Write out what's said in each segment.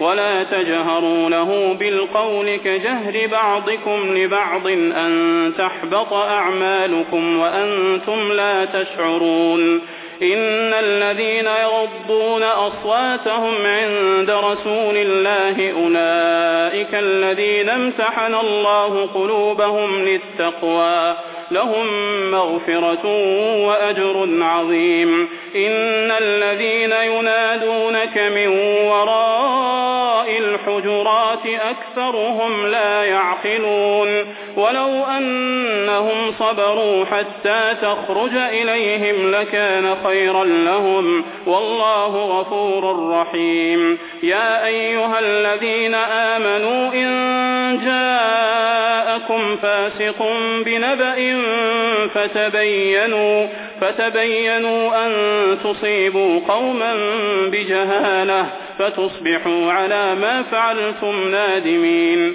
ولا تجهروا له بالقول كجهر بعضكم لبعض أن تحبط أعمالكم وأنتم لا تشعرون إن الذين يغضون أصواتهم عند رسول الله أولئك الذين امتحن الله قلوبهم للتقوى لهم مغفرة وأجر عظيم إن الذين ينادونك من وراء الحجرات أكثرهم لا يعقلون ولو أنهم صبروا حتى تخرج إليهم لكان خيرا لهم والله غفور رحيم يا أيها الذين آمنوا إن جاءكم فاسق بنبأ فتبينوا فتبينوا أن تصيبوا قوما بجهالة فتصبحوا على ما فعلتم نادمين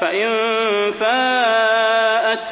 فإن فاءت